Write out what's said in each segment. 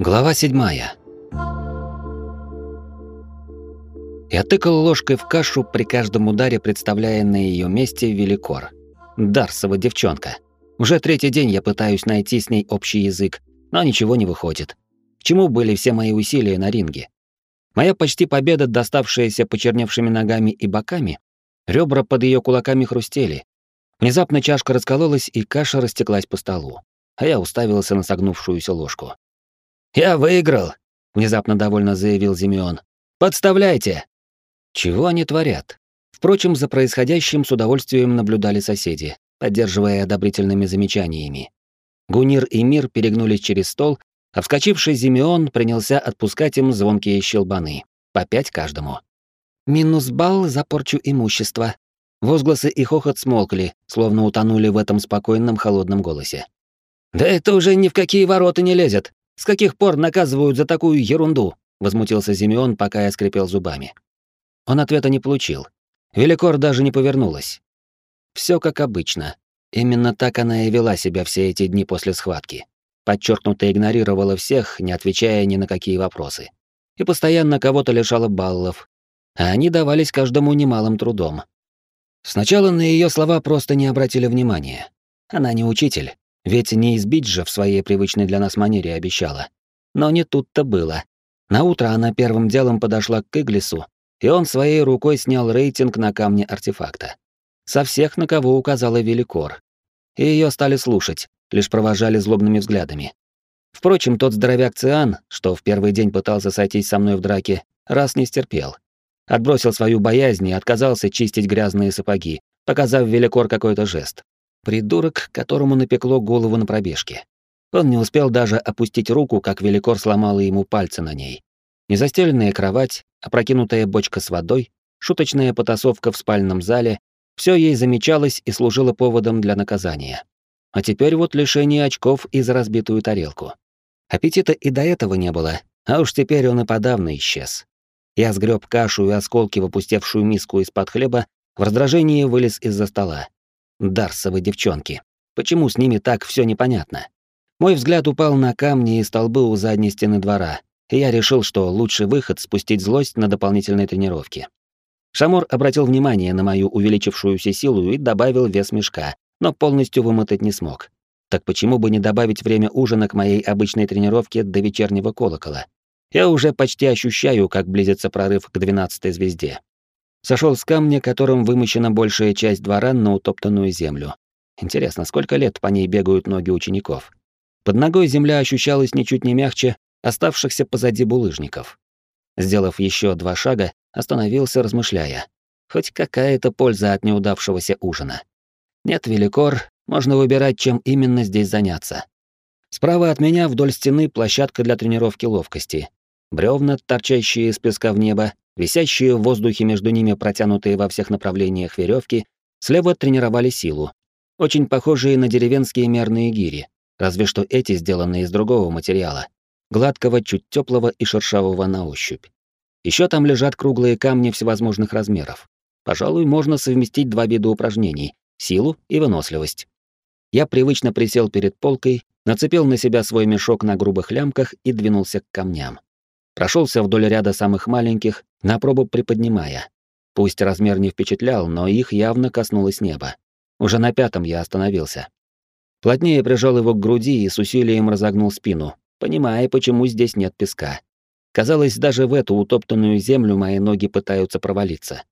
Глава седьмая. Я тыкал ложкой в кашу при каждом ударе, представляя на ее месте великор. Дарсова девчонка. Уже третий день я пытаюсь найти с ней общий язык, но ничего не выходит. К чему были все мои усилия на ринге? Моя почти победа, доставшаяся почерневшими ногами и боками, ребра под ее кулаками хрустели. Внезапно чашка раскололась, и каша растеклась по столу, а я уставился на согнувшуюся ложку. «Я выиграл!» — внезапно довольно заявил Зимеон. «Подставляйте!» Чего они творят? Впрочем, за происходящим с удовольствием наблюдали соседи, поддерживая одобрительными замечаниями. Гунир и Мир перегнулись через стол, а вскочивший Зимеон принялся отпускать им звонкие щелбаны, по пять каждому. «Минус балл за порчу имущества». Возгласы и хохот смолкли, словно утонули в этом спокойном холодном голосе. «Да это уже ни в какие ворота не лезет!» С каких пор наказывают за такую ерунду? возмутился Зимеон, пока я скрипел зубами. Он ответа не получил. Великор даже не повернулась. Все как обычно. Именно так она и вела себя все эти дни после схватки. Подчеркнуто игнорировала всех, не отвечая ни на какие вопросы. И постоянно кого-то лишала баллов. А они давались каждому немалым трудом. Сначала на ее слова просто не обратили внимания. Она не учитель, ведь не избить же в своей привычной для нас манере обещала. Но не тут-то было. На утро она первым делом подошла к Иглису, и он своей рукой снял рейтинг на камне артефакта. Со всех, на кого указала Великор. И ее стали слушать, лишь провожали злобными взглядами. Впрочем, тот здоровяк Циан, что в первый день пытался сойтись со мной в драке, раз не стерпел. Отбросил свою боязнь и отказался чистить грязные сапоги, показав Великор какой-то жест. Придурок, которому напекло голову на пробежке. Он не успел даже опустить руку, как великор сломала ему пальцы на ней. Незастеленная кровать, опрокинутая бочка с водой, шуточная потасовка в спальном зале — все ей замечалось и служило поводом для наказания. А теперь вот лишение очков и за разбитую тарелку. Аппетита и до этого не было, а уж теперь он и подавно исчез. Я сгреб кашу и осколки в опустевшую миску из-под хлеба, в раздражении вылез из-за стола. Дарсовы девчонки. Почему с ними так все непонятно? Мой взгляд упал на камни и столбы у задней стены двора, и я решил, что лучший выход — спустить злость на дополнительной тренировке. Шамор обратил внимание на мою увеличившуюся силу и добавил вес мешка, но полностью вымотать не смог. Так почему бы не добавить время ужина к моей обычной тренировке до вечернего колокола? Я уже почти ощущаю, как близится прорыв к двенадцатой звезде. Сошел с камня, которым вымощена большая часть двора на утоптанную землю. Интересно, сколько лет по ней бегают ноги учеников? Под ногой земля ощущалась ничуть не мягче оставшихся позади булыжников. Сделав еще два шага, остановился, размышляя. Хоть какая-то польза от неудавшегося ужина. Нет, великор, можно выбирать, чем именно здесь заняться. Справа от меня вдоль стены площадка для тренировки ловкости. Бревна, торчащие из песка в небо, Висящие в воздухе между ними протянутые во всех направлениях веревки слева тренировали силу, очень похожие на деревенские мерные гири, разве что эти сделаны из другого материала, гладкого, чуть теплого и шершавого на ощупь. Еще там лежат круглые камни всевозможных размеров. Пожалуй, можно совместить два вида упражнений — силу и выносливость. Я привычно присел перед полкой, нацепил на себя свой мешок на грубых лямках и двинулся к камням. Прошелся вдоль ряда самых маленьких, на пробу приподнимая. Пусть размер не впечатлял, но их явно коснулось неба. Уже на пятом я остановился. Плотнее прижал его к груди и с усилием разогнул спину, понимая, почему здесь нет песка. Казалось, даже в эту утоптанную землю мои ноги пытаются провалиться.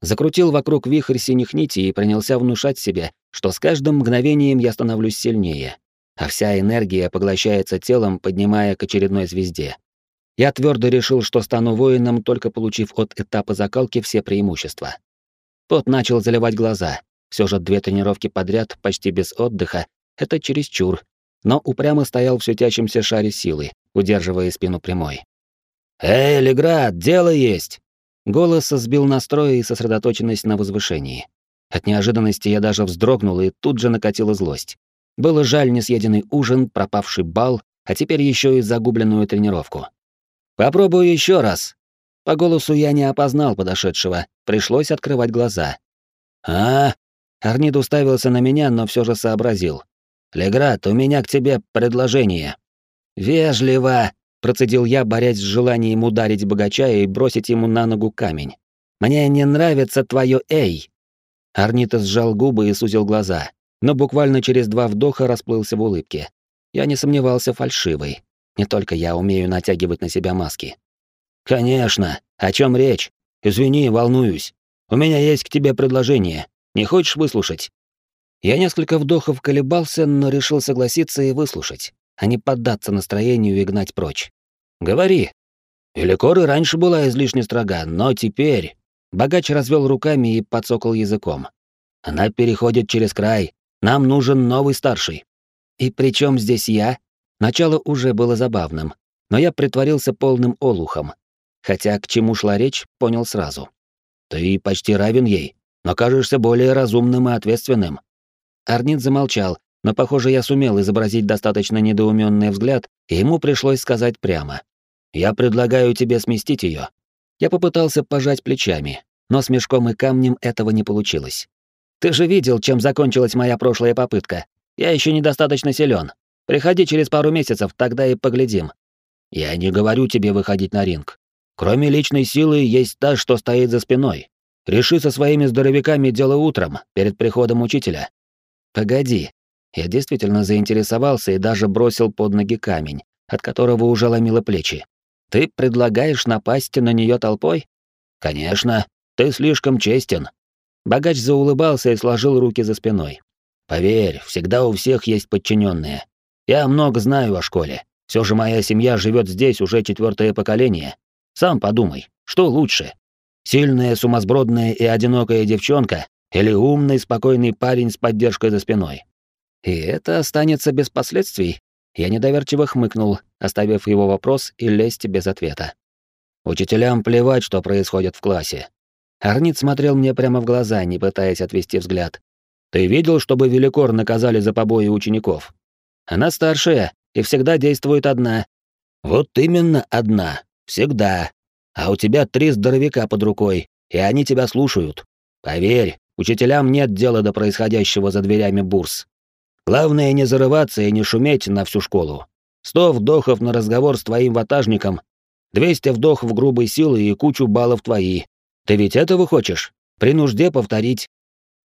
Закрутил вокруг вихрь синих нитей и принялся внушать себе, что с каждым мгновением я становлюсь сильнее, а вся энергия поглощается телом, поднимая к очередной звезде. Я твердо решил, что стану воином, только получив от этапа закалки все преимущества. Тот начал заливать глаза. Все же две тренировки подряд, почти без отдыха, это чересчур. Но упрямо стоял в светящемся шаре силы, удерживая спину прямой. «Эй, Леград, дело есть!» Голос сбил настрой и сосредоточенность на возвышении. От неожиданности я даже вздрогнул и тут же накатила злость. Было жаль несъеденный ужин, пропавший бал, а теперь еще и загубленную тренировку. Попробую еще раз. По голосу я не опознал подошедшего, пришлось открывать глаза. А? Арнид уставился на меня, но все же сообразил. Леград, у меня к тебе предложение. Вежливо, процедил я, борясь с желанием ударить богача и бросить ему на ногу камень. Мне не нравится твое эй. Арнита сжал губы и сузил глаза, но буквально через два вдоха расплылся в улыбке. Я не сомневался фальшивый. Не только я умею натягивать на себя маски. Конечно. О чем речь? Извини, волнуюсь. У меня есть к тебе предложение. Не хочешь выслушать? Я несколько вдохов колебался, но решил согласиться и выслушать, а не поддаться настроению и гнать прочь. Говори. Великор и раньше была излишне строга, но теперь Богач развел руками и подсокал языком. Она переходит через край. Нам нужен новый старший. И при чем здесь я? Начало уже было забавным, но я притворился полным олухом. Хотя к чему шла речь, понял сразу. Ты почти равен ей, но кажешься более разумным и ответственным. Арнит замолчал, но, похоже, я сумел изобразить достаточно недоуменный взгляд, и ему пришлось сказать прямо. «Я предлагаю тебе сместить ее. Я попытался пожать плечами, но с мешком и камнем этого не получилось. Ты же видел, чем закончилась моя прошлая попытка. Я еще недостаточно силен. Приходи через пару месяцев, тогда и поглядим. Я не говорю тебе выходить на ринг. Кроме личной силы есть та, что стоит за спиной. Реши со своими здоровяками дело утром, перед приходом учителя. Погоди. Я действительно заинтересовался и даже бросил под ноги камень, от которого уже ломило плечи. Ты предлагаешь напасть на нее толпой? Конечно, ты слишком честен. Богач заулыбался и сложил руки за спиной. Поверь, всегда у всех есть подчиненные. Я много знаю о школе. Все же моя семья живет здесь уже четвертое поколение. Сам подумай, что лучше? Сильная, сумасбродная и одинокая девчонка или умный, спокойный парень с поддержкой за спиной? И это останется без последствий, я недоверчиво хмыкнул, оставив его вопрос и лезть без ответа. Учителям плевать, что происходит в классе. Арнит смотрел мне прямо в глаза, не пытаясь отвести взгляд. Ты видел, чтобы Великор наказали за побои учеников? Она старшая и всегда действует одна. Вот именно одна. Всегда. А у тебя три здоровяка под рукой, и они тебя слушают. Поверь, учителям нет дела до происходящего за дверями бурс. Главное не зарываться и не шуметь на всю школу. Сто вдохов на разговор с твоим ватажником, двести вдохов грубой силы и кучу баллов твои. Ты ведь этого хочешь? При нужде повторить.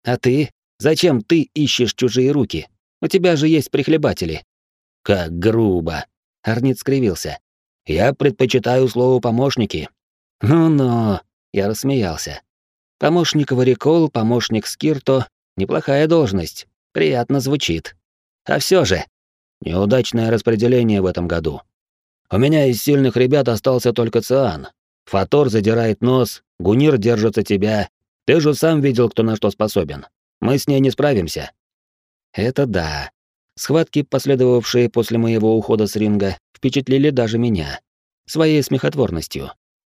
А ты? Зачем ты ищешь чужие руки? У тебя же есть прихлебатели. Как грубо. Арнит скривился. Я предпочитаю слово помощники. Ну-ну, я рассмеялся. Помощник Варикол, помощник Скирто — неплохая должность. Приятно звучит. А все же, неудачное распределение в этом году. У меня из сильных ребят остался только Циан. Фатор задирает нос, Гунир держится тебя. Ты же сам видел, кто на что способен. Мы с ней не справимся. Это да. Схватки, последовавшие после моего ухода с ринга, впечатлили даже меня. Своей смехотворностью.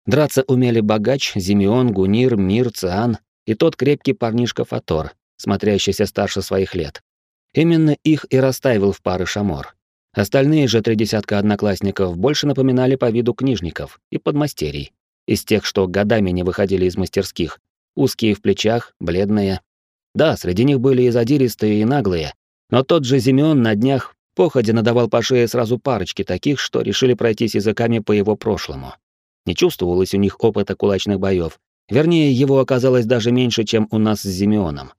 Драться умели богач, Зимеон, Гунир, Мир, Циан и тот крепкий парнишка Фатор, смотрящийся старше своих лет. Именно их и расставил в пары Шамор. Остальные же три десятка одноклассников больше напоминали по виду книжников и подмастерий, из тех, что годами не выходили из мастерских, узкие в плечах, бледные. Да, среди них были и задиристые, и наглые, но тот же Зимеон на днях походя надавал по шее сразу парочки таких, что решили пройтись языками по его прошлому. Не чувствовалось у них опыта кулачных боев, вернее, его оказалось даже меньше, чем у нас с Зимеоном.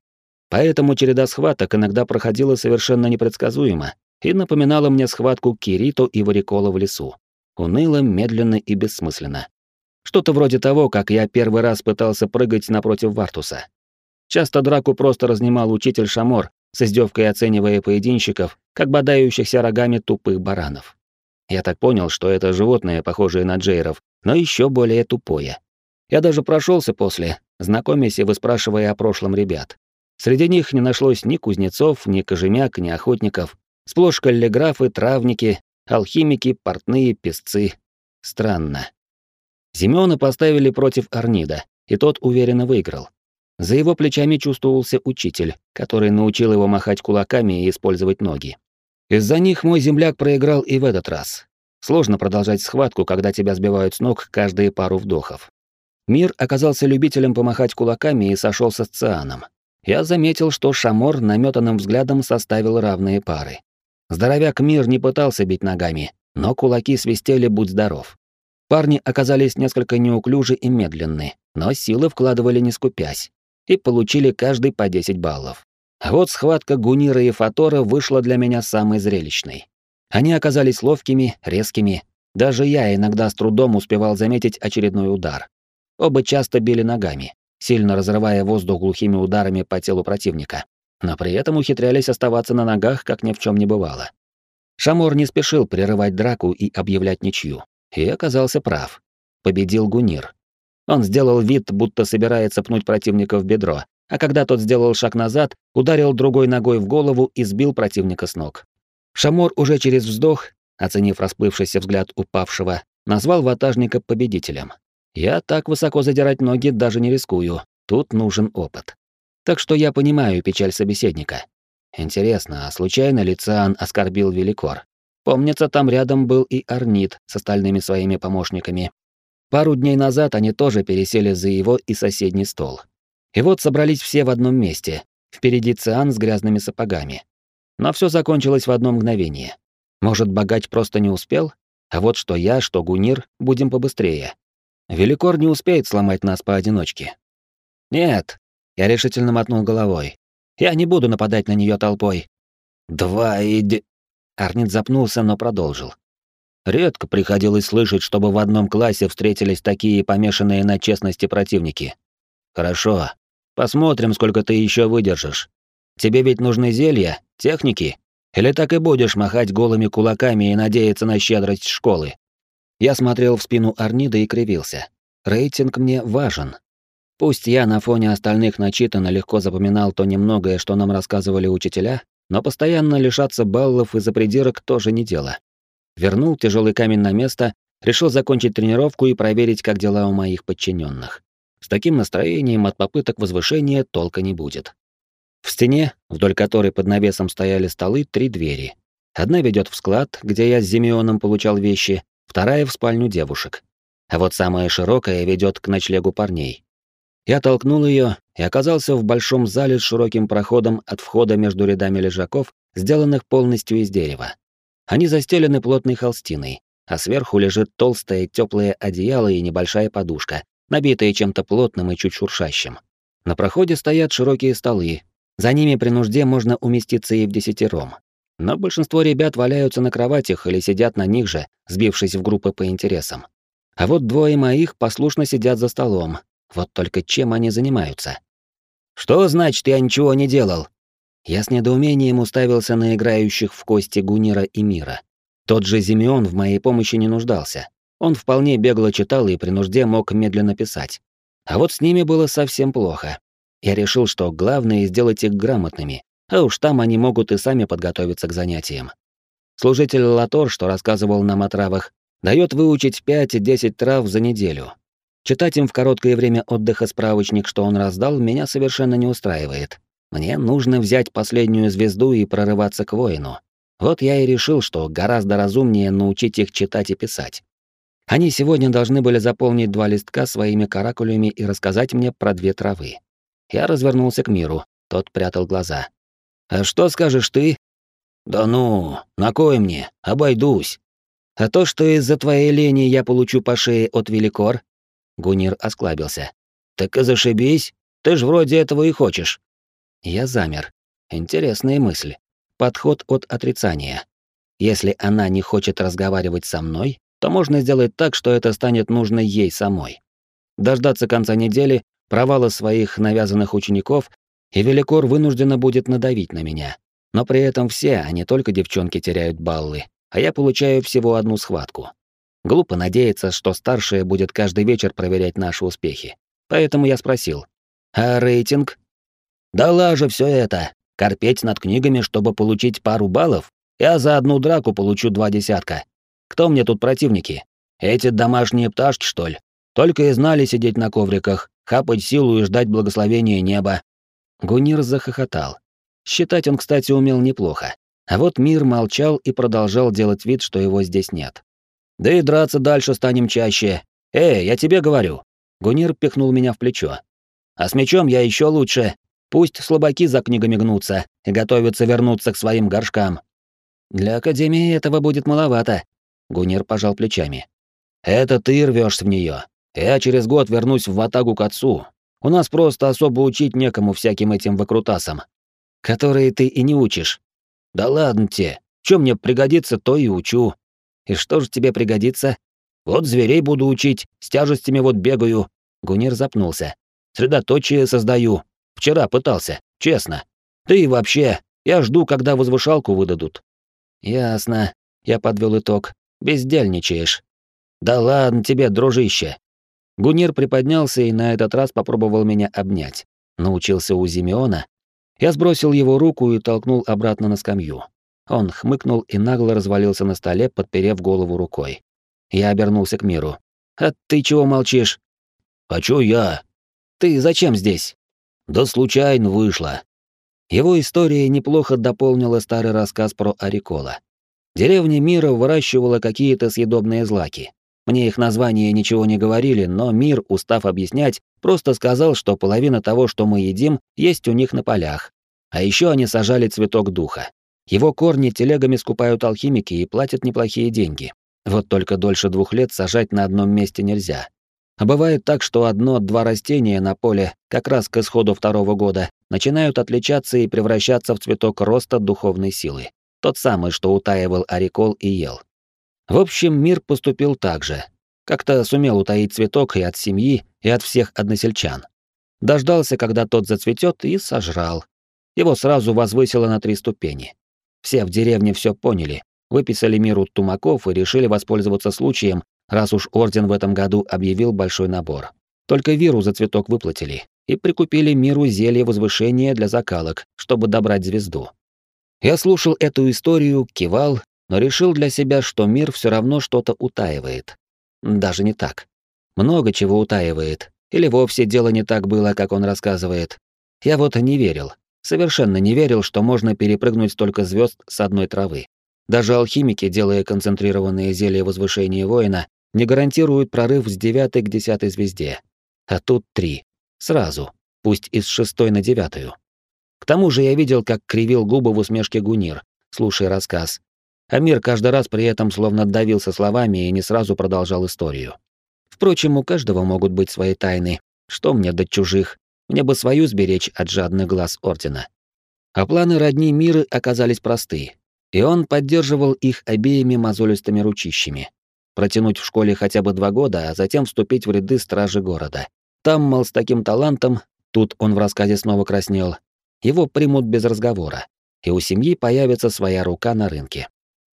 Поэтому череда схваток иногда проходила совершенно непредсказуемо и напоминала мне схватку Кирито и Варикола в лесу. Уныло, медленно и бессмысленно. Что-то вроде того, как я первый раз пытался прыгать напротив Вартуса. Часто драку просто разнимал учитель Шамор, с издевкой оценивая поединщиков, как бодающихся рогами тупых баранов. Я так понял, что это животное, похожее на джейров, но еще более тупое. Я даже прошелся после, знакомясь и выспрашивая о прошлом ребят. Среди них не нашлось ни кузнецов, ни кожемяк, ни охотников. Сплошь каллиграфы, травники, алхимики, портные, песцы. Странно. Зимёна поставили против Арнида, и тот уверенно выиграл. За его плечами чувствовался учитель, который научил его махать кулаками и использовать ноги. Из-за них мой земляк проиграл и в этот раз. Сложно продолжать схватку, когда тебя сбивают с ног каждые пару вдохов. Мир оказался любителем помахать кулаками и сошелся с Цианом я заметил, что Шамор наметанным взглядом составил равные пары. Здоровяк Мир не пытался бить ногами, но кулаки свистели «Будь здоров». Парни оказались несколько неуклюжи и медленны, но силы вкладывали не скупясь, и получили каждый по 10 баллов. А вот схватка Гунира и Фатора вышла для меня самой зрелищной. Они оказались ловкими, резкими. Даже я иногда с трудом успевал заметить очередной удар. Оба часто били ногами, сильно разрывая воздух глухими ударами по телу противника, но при этом ухитрялись оставаться на ногах, как ни в чем не бывало. Шамор не спешил прерывать драку и объявлять ничью, и оказался прав. Победил Гунир. Он сделал вид, будто собирается пнуть противника в бедро, а когда тот сделал шаг назад, ударил другой ногой в голову и сбил противника с ног. Шамор уже через вздох, оценив расплывшийся взгляд упавшего, назвал ватажника победителем. Я так высоко задирать ноги даже не рискую, тут нужен опыт. Так что я понимаю печаль собеседника. Интересно, а случайно ли Циан оскорбил Великор? Помнится, там рядом был и Арнит с остальными своими помощниками. Пару дней назад они тоже пересели за его и соседний стол. И вот собрались все в одном месте. Впереди Циан с грязными сапогами. Но все закончилось в одно мгновение. Может, богач просто не успел? А вот что я, что Гунир, будем побыстрее. Великор не успеет сломать нас поодиночке. Нет, я решительно мотнул головой. Я не буду нападать на нее толпой. Два иди... Арнит запнулся, но продолжил. Редко приходилось слышать, чтобы в одном классе встретились такие помешанные на честности противники. Хорошо. Посмотрим, сколько ты еще выдержишь. Тебе ведь нужны зелья, техники? Или так и будешь махать голыми кулаками и надеяться на щедрость школы? Я смотрел в спину Арнида и кривился. Рейтинг мне важен. Пусть я на фоне остальных начитанно легко запоминал то немногое, что нам рассказывали учителя, но постоянно лишаться баллов из-за придирок тоже не дело. Вернул тяжелый камень на место, решил закончить тренировку и проверить, как дела у моих подчиненных. С таким настроением от попыток возвышения толка не будет. В стене, вдоль которой под навесом стояли столы, три двери. Одна ведет в склад, где я с Зимеоном получал вещи, вторая — в спальню девушек. А вот самая широкая ведет к ночлегу парней. Я толкнул ее и оказался в большом зале с широким проходом от входа между рядами лежаков, сделанных полностью из дерева. Они застелены плотной холстиной, а сверху лежит толстое теплое одеяло и небольшая подушка, набитая чем-то плотным и чуть шуршащим. На проходе стоят широкие столы. За ними при нужде можно уместиться и в десятером. Но большинство ребят валяются на кроватях или сидят на них же, сбившись в группы по интересам. А вот двое моих послушно сидят за столом. Вот только чем они занимаются? Что значит, я ничего не делал? Я с недоумением уставился на играющих в кости Гунира и Мира. Тот же Зимеон в моей помощи не нуждался. Он вполне бегло читал и при нужде мог медленно писать. А вот с ними было совсем плохо. Я решил, что главное сделать их грамотными, а уж там они могут и сами подготовиться к занятиям. Служитель Латор, что рассказывал нам о травах, дает выучить 5-10 трав за неделю. Читать им в короткое время отдыха справочник, что он раздал, меня совершенно не устраивает. Мне нужно взять последнюю звезду и прорываться к воину. Вот я и решил, что гораздо разумнее научить их читать и писать. Они сегодня должны были заполнить два листка своими каракулями и рассказать мне про две травы. Я развернулся к миру, тот прятал глаза. «А что скажешь ты?» «Да ну, на кой мне? Обойдусь». «А то, что из-за твоей лени я получу по шее от Великор?» Гунир осклабился. «Так и зашибись, ты ж вроде этого и хочешь». Я замер. Интересная мысль. Подход от отрицания. Если она не хочет разговаривать со мной, то можно сделать так, что это станет нужно ей самой. Дождаться конца недели, провала своих навязанных учеников, и Великор вынужденно будет надавить на меня. Но при этом все, а не только девчонки, теряют баллы, а я получаю всего одну схватку. Глупо надеяться, что старшая будет каждый вечер проверять наши успехи. Поэтому я спросил. «А рейтинг?» «Да лажа все это. Корпеть над книгами, чтобы получить пару баллов? Я за одну драку получу два десятка. Кто мне тут противники? Эти домашние пташки, что ли? Только и знали сидеть на ковриках, хапать силу и ждать благословения неба. Гунир захохотал. Считать он, кстати, умел неплохо. А вот мир молчал и продолжал делать вид, что его здесь нет. Да и драться дальше станем чаще. Эй, я тебе говорю. Гунир пихнул меня в плечо. А с мечом я еще лучше. Пусть слабаки за книгами гнутся и готовятся вернуться к своим горшкам. Для Академии этого будет маловато, Гунир пожал плечами. Это ты рвешься в нее. Я через год вернусь в Ватагу к отцу. У нас просто особо учить некому всяким этим выкрутасам, которые ты и не учишь. Да ладно тебе. Чем мне пригодится, то и учу. И что же тебе пригодится? Вот зверей буду учить, с тяжестями вот бегаю. Гунир запнулся. Средоточие создаю. Вчера пытался, честно. Да и вообще, я жду, когда возвышалку выдадут. Ясно. Я подвел итог. Бездельничаешь. Да ладно тебе, дружище. Гунир приподнялся и на этот раз попробовал меня обнять. Научился у Зимеона. Я сбросил его руку и толкнул обратно на скамью. Он хмыкнул и нагло развалился на столе, подперев голову рукой. Я обернулся к миру. «А ты чего молчишь?» «А чё я?» «Ты зачем здесь?» «Да случайно вышло». Его история неплохо дополнила старый рассказ про Арикола. Деревня мира выращивала какие-то съедобные злаки. Мне их названия ничего не говорили, но мир, устав объяснять, просто сказал, что половина того, что мы едим, есть у них на полях. А еще они сажали цветок духа. Его корни телегами скупают алхимики и платят неплохие деньги. Вот только дольше двух лет сажать на одном месте нельзя. А бывает так, что одно-два растения на поле, как раз к исходу второго года, начинают отличаться и превращаться в цветок роста духовной силы. Тот самый, что утаивал Арикол и ел. В общем, мир поступил так же. Как-то сумел утаить цветок и от семьи, и от всех односельчан. Дождался, когда тот зацветет, и сожрал. Его сразу возвысило на три ступени. Все в деревне все поняли, выписали миру тумаков и решили воспользоваться случаем, раз уж орден в этом году объявил большой набор. Только виру за цветок выплатили и прикупили миру зелье возвышения для закалок, чтобы добрать звезду. Я слушал эту историю, кивал, но решил для себя, что мир все равно что-то утаивает. Даже не так. Много чего утаивает. Или вовсе дело не так было, как он рассказывает. Я вот не верил. Совершенно не верил, что можно перепрыгнуть столько звезд с одной травы. Даже алхимики, делая концентрированные зелья возвышения воина, не гарантируют прорыв с девятой к десятой звезде. А тут три. Сразу. Пусть из шестой на девятую. К тому же я видел, как кривил губы в усмешке Гунир, слушая рассказ. Амир каждый раз при этом словно давился словами и не сразу продолжал историю. Впрочем, у каждого могут быть свои тайны. Что мне до чужих? Мне бы свою сберечь от жадных глаз Ордена. А планы родни мира оказались просты, и он поддерживал их обеими мозолистыми ручищами. Протянуть в школе хотя бы два года, а затем вступить в ряды стражи города. Там, мол, с таким талантом, тут он в рассказе снова краснел, его примут без разговора, и у семьи появится своя рука на рынке.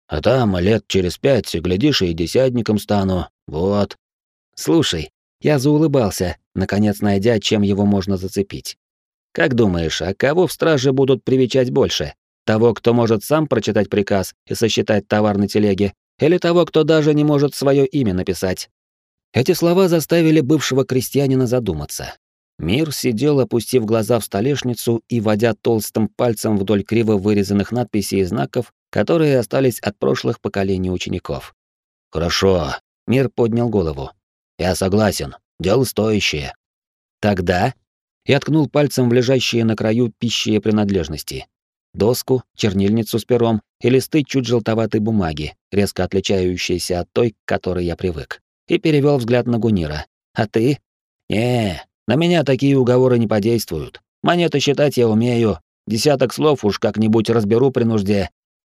А там лет через пять, глядишь, и десятником стану, вот. Слушай, я заулыбался, наконец найдя, чем его можно зацепить. Как думаешь, а кого в страже будут привечать больше? Того, кто может сам прочитать приказ и сосчитать товар на телеге, или того, кто даже не может свое имя написать? Эти слова заставили бывшего крестьянина задуматься. Мир сидел, опустив глаза в столешницу и водя толстым пальцем вдоль криво вырезанных надписей и знаков, которые остались от прошлых поколений учеников. «Хорошо», — Мир поднял голову. Я согласен. Дело стоящее. Тогда я ткнул пальцем в лежащие на краю пищие принадлежности. Доску, чернильницу с пером и листы чуть желтоватой бумаги, резко отличающиеся от той, к которой я привык. И перевел взгляд на Гунира. «А ты?» «Не, на меня такие уговоры не подействуют. Монеты считать я умею. Десяток слов уж как-нибудь разберу при нужде».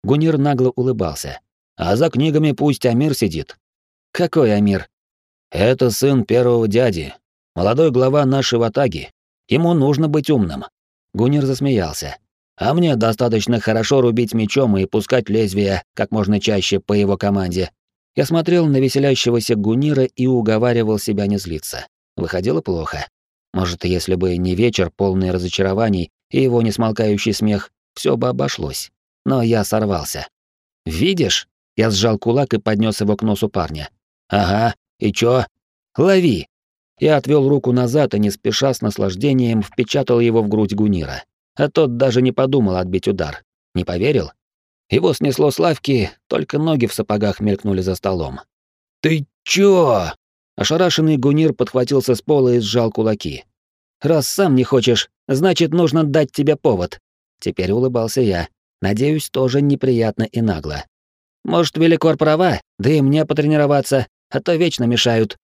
Гунир нагло улыбался. «А за книгами пусть Амир сидит». «Какой Амир?» Это сын первого дяди, молодой глава нашей ватаги. Ему нужно быть умным. Гунир засмеялся. А мне достаточно хорошо рубить мечом и пускать лезвие как можно чаще по его команде. Я смотрел на веселящегося Гунира и уговаривал себя не злиться. Выходило плохо. Может, если бы не вечер, полный разочарований, и его несмолкающий смех, все бы обошлось. Но я сорвался. «Видишь?» Я сжал кулак и поднес его к носу парня. «Ага, и чё? Лови!» Я отвел руку назад и не спеша с наслаждением впечатал его в грудь Гунира. А тот даже не подумал отбить удар. Не поверил? Его снесло с лавки, только ноги в сапогах мелькнули за столом. «Ты чё?» Ошарашенный Гунир подхватился с пола и сжал кулаки. «Раз сам не хочешь, значит, нужно дать тебе повод». Теперь улыбался я. Надеюсь, тоже неприятно и нагло. «Может, Великор права, Да и мне потренироваться, а то вечно мешают.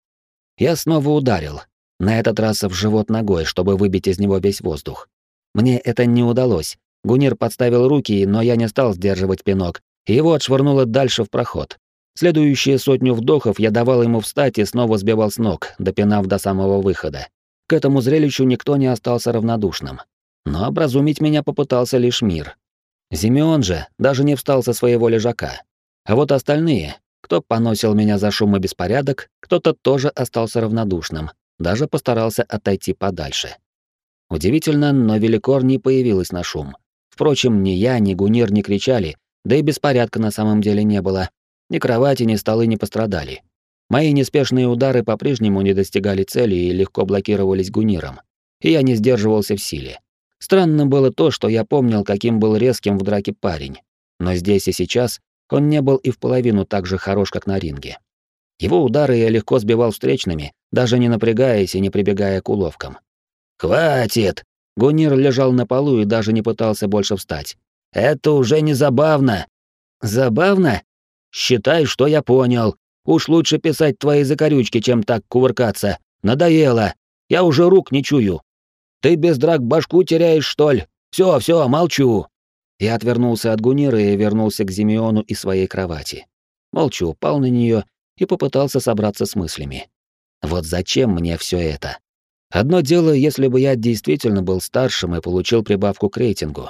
Я снова ударил, на этот раз в живот ногой, чтобы выбить из него весь воздух. Мне это не удалось. Гунир подставил руки, но я не стал сдерживать пинок, его отшвырнуло дальше в проход. Следующие сотню вдохов я давал ему встать и снова сбивал с ног, допинав до самого выхода. К этому зрелищу никто не остался равнодушным. Но образумить меня попытался лишь мир. Зимеон же даже не встал со своего лежака. А вот остальные, кто поносил меня за шум и беспорядок, кто-то тоже остался равнодушным, даже постарался отойти подальше. Удивительно, но Великор не появилась на шум. Впрочем, ни я, ни Гунир не кричали, да и беспорядка на самом деле не было. Ни кровати, ни столы не пострадали. Мои неспешные удары по-прежнему не достигали цели и легко блокировались Гуниром. И я не сдерживался в силе. Странно было то, что я помнил, каким был резким в драке парень. Но здесь и сейчас он не был и в половину так же хорош, как на ринге. Его удары я легко сбивал встречными, даже не напрягаясь и не прибегая к уловкам. «Хватит!» Гунир лежал на полу и даже не пытался больше встать. «Это уже не забавно!» «Забавно? Считай, что я понял. Уж лучше писать твои закорючки, чем так кувыркаться. Надоело. Я уже рук не чую. Ты без драк башку теряешь, что ли? Все, все, молчу!» Я отвернулся от Гунира и вернулся к Зимеону и своей кровати. Молча упал на нее и попытался собраться с мыслями. Вот зачем мне все это? Одно дело, если бы я действительно был старшим и получил прибавку к рейтингу.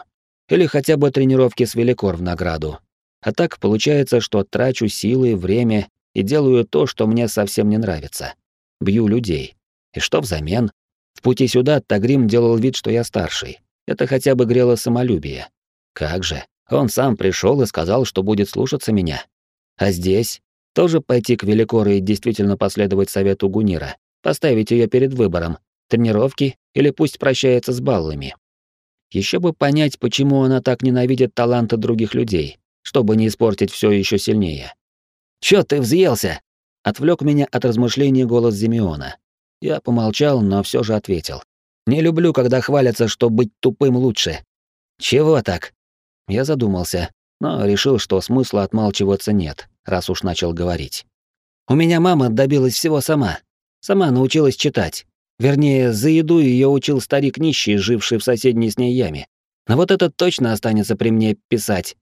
Или хотя бы тренировки с Великор в награду. А так получается, что трачу силы, время и делаю то, что мне совсем не нравится. Бью людей. И что взамен? В пути сюда Тагрим делал вид, что я старший. Это хотя бы грело самолюбие. Как же? Он сам пришел и сказал, что будет слушаться меня. А здесь тоже пойти к Великору и действительно последовать совету Гунира, поставить ее перед выбором, тренировки или пусть прощается с баллами. Еще бы понять, почему она так ненавидит таланты других людей, чтобы не испортить все еще сильнее. «Чё ты взъелся?» — отвлек меня от размышлений голос Зимеона. Я помолчал, но все же ответил. «Не люблю, когда хвалятся, что быть тупым лучше». «Чего так?» Я задумался, но решил, что смысла отмалчиваться нет, раз уж начал говорить. «У меня мама добилась всего сама. Сама научилась читать. Вернее, за еду ее учил старик нищий, живший в соседней с ней яме. Но вот этот точно останется при мне писать.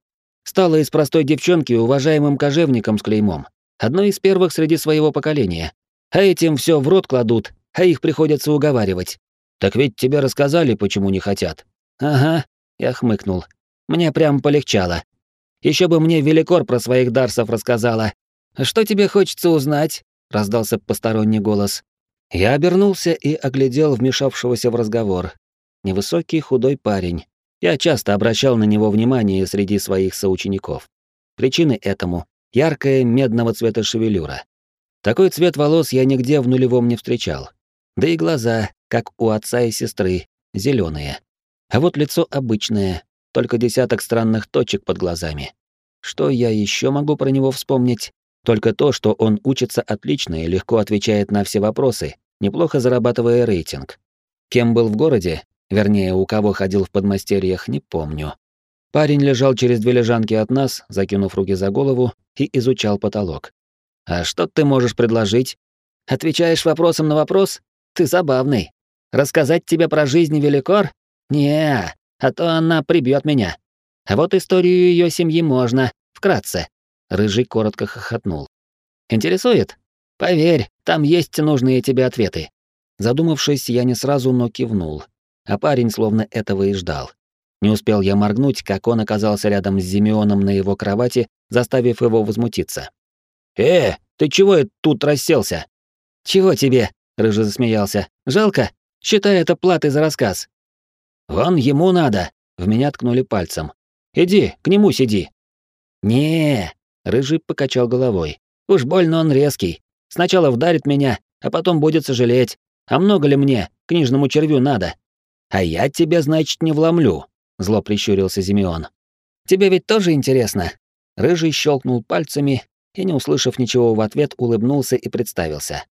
Стала из простой девчонки уважаемым кожевником с клеймом. Одной из первых среди своего поколения. А этим все в рот кладут, а их приходится уговаривать. Так ведь тебе рассказали, почему не хотят. Ага, я хмыкнул. Мне прям полегчало. Еще бы мне Великор про своих дарсов рассказала. Что тебе хочется узнать? раздался посторонний голос. Я обернулся и оглядел вмешавшегося в разговор. Невысокий худой парень. Я часто обращал на него внимание среди своих соучеников. Причины этому — яркая медного цвета шевелюра. Такой цвет волос я нигде в нулевом не встречал. Да и глаза, как у отца и сестры, зеленые. А вот лицо обычное, только десяток странных точек под глазами. Что я еще могу про него вспомнить? Только то, что он учится отлично и легко отвечает на все вопросы, неплохо зарабатывая рейтинг. Кем был в городе, вернее, у кого ходил в подмастерьях, не помню. Парень лежал через две лежанки от нас, закинув руки за голову, и изучал потолок. «А что ты можешь предложить?» «Отвечаешь вопросом на вопрос? Ты забавный. Рассказать тебе про жизнь Великор? не а то она прибьет меня. А вот историю ее семьи можно, вкратце. Рыжий коротко хохотнул. Интересует? Поверь, там есть нужные тебе ответы. Задумавшись, я не сразу, но кивнул. А парень словно этого и ждал. Не успел я моргнуть, как он оказался рядом с Зимеоном на его кровати, заставив его возмутиться. «Э, ты чего тут расселся?» «Чего тебе?» — Рыжий засмеялся. «Жалко? Считай это платой за рассказ. «Вон ему надо!» — в меня ткнули пальцем. «Иди, к нему сиди!» не Рыжий покачал головой. «Уж больно он резкий. Сначала вдарит меня, а потом будет сожалеть. А много ли мне, книжному червю, надо?» «А я тебе, значит, не вломлю», — зло прищурился Зимеон. «Тебе ведь тоже интересно?» Рыжий щелкнул пальцами и, не услышав ничего в ответ, улыбнулся и представился.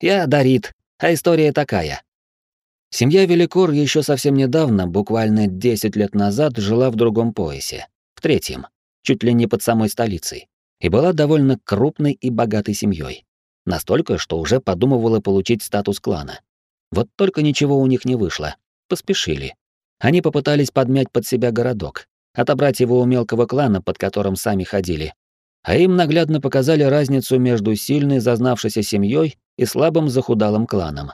«Я Дарит, а история такая. Семья Великор еще совсем недавно, буквально 10 лет назад, жила в другом поясе, в третьем, чуть ли не под самой столицей. И была довольно крупной и богатой семьей. Настолько, что уже подумывала получить статус клана. Вот только ничего у них не вышло. Поспешили. Они попытались подмять под себя городок, отобрать его у мелкого клана, под которым сами ходили. А им наглядно показали разницу между сильной зазнавшейся семьей и слабым захудалым кланом.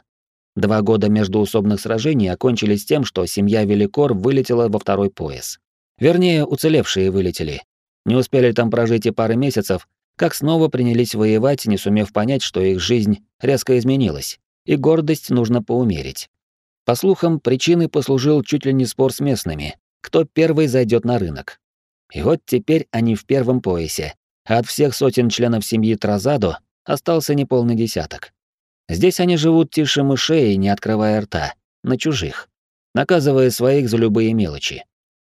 Два года междуусобных сражений окончились тем, что семья Великор вылетела во второй пояс. Вернее, уцелевшие вылетели. Не успели там прожить и пары месяцев, как снова принялись воевать, не сумев понять, что их жизнь резко изменилась, и гордость нужно поумерить. По слухам, причиной послужил чуть ли не спор с местными, кто первый зайдет на рынок. И вот теперь они в первом поясе, а от всех сотен членов семьи Тразадо остался неполный десяток. Здесь они живут тише мышей, не открывая рта, на чужих, наказывая своих за любые мелочи.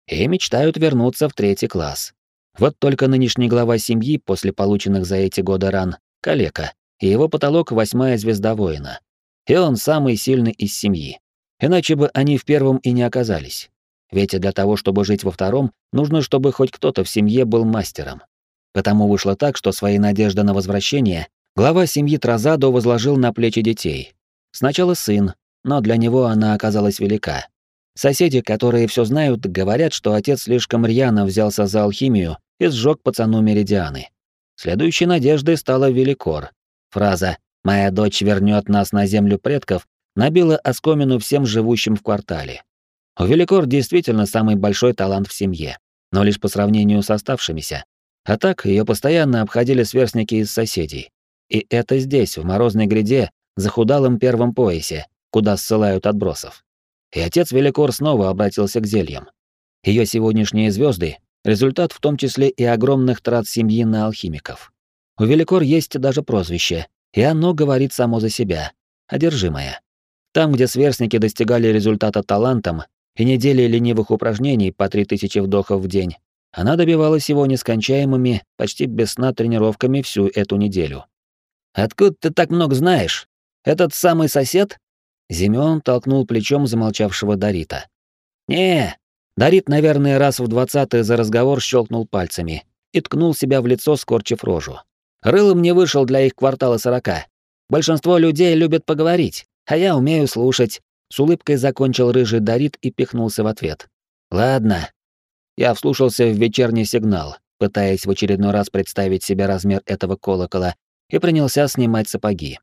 И мечтают вернуться в третий класс. Вот только нынешний глава семьи после полученных за эти годы ран — калека, и его потолок — восьмая звезда воина. И он самый сильный из семьи. Иначе бы они в первом и не оказались. Ведь для того, чтобы жить во втором, нужно, чтобы хоть кто-то в семье был мастером. Потому вышло так, что свои надежды на возвращение глава семьи Тразадо возложил на плечи детей. Сначала сын, но для него она оказалась велика. Соседи, которые все знают, говорят, что отец слишком рьяно взялся за алхимию и сжег пацану меридианы. Следующей надеждой стала Великор. Фраза «Моя дочь вернет нас на землю предков» набила оскомину всем живущим в квартале. У Великор действительно самый большой талант в семье, но лишь по сравнению с оставшимися. А так ее постоянно обходили сверстники из соседей. И это здесь, в морозной гряде, захудалом первом поясе, куда ссылают отбросов. И отец Великор снова обратился к зельям. Ее сегодняшние звезды Результат в том числе и огромных трат семьи на алхимиков. У Великор есть даже прозвище, и оно говорит само за себя — одержимое. Там, где сверстники достигали результата талантом и недели ленивых упражнений по 3000 вдохов в день, она добивалась его нескончаемыми, почти без сна тренировками всю эту неделю. «Откуда ты так много знаешь? Этот самый сосед?» Зимён толкнул плечом замолчавшего Дарита. «Не, Дарит, наверное, раз в двадцатый за разговор щелкнул пальцами и ткнул себя в лицо, скорчив рожу. Рылом не вышел для их квартала сорока. Большинство людей любят поговорить, а я умею слушать. С улыбкой закончил рыжий Дарит и пихнулся в ответ. Ладно. Я вслушался в вечерний сигнал, пытаясь в очередной раз представить себе размер этого колокола, и принялся снимать сапоги.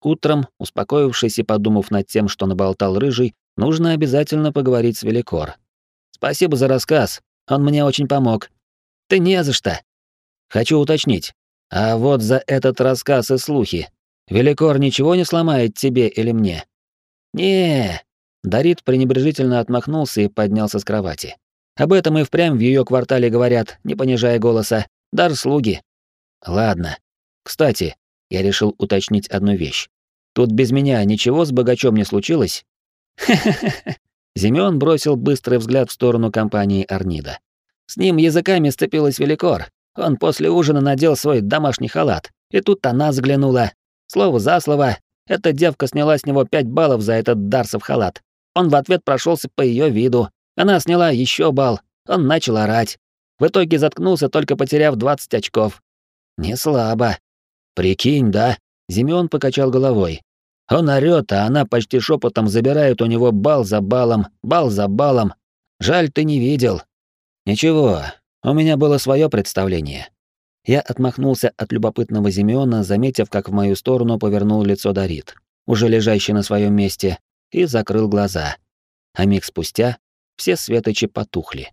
Утром, успокоившись и подумав над тем, что наболтал рыжий, нужно обязательно поговорить с Великор. Спасибо за рассказ. Он мне очень помог. Ты не за что. Хочу уточнить. А вот за этот рассказ и слухи. Великор ничего не сломает тебе или мне? Не. Дарит пренебрежительно отмахнулся и поднялся с кровати. Об этом и впрямь в ее квартале говорят, не понижая голоса. Дар слуги. Ладно. Кстати, я решил уточнить одну вещь. Тут без меня ничего с богачом не случилось? Хе-хе-хе. Зимён бросил быстрый взгляд в сторону компании Арнида. С ним языками сцепилась Великор. Он после ужина надел свой домашний халат. И тут она взглянула. Слово за слово, эта девка сняла с него пять баллов за этот Дарсов халат. Он в ответ прошелся по ее виду. Она сняла еще балл. Он начал орать. В итоге заткнулся, только потеряв 20 очков. Не слабо. Прикинь, да? Зимён покачал головой. Он орёт, а она почти шепотом забирает у него бал за балом, бал за балом. Жаль, ты не видел. Ничего, у меня было свое представление. Я отмахнулся от любопытного Зимеона, заметив, как в мою сторону повернул лицо Дарит, уже лежащий на своем месте, и закрыл глаза. А миг спустя все светочи потухли.